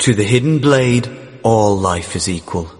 To the hidden blade, all life is equal.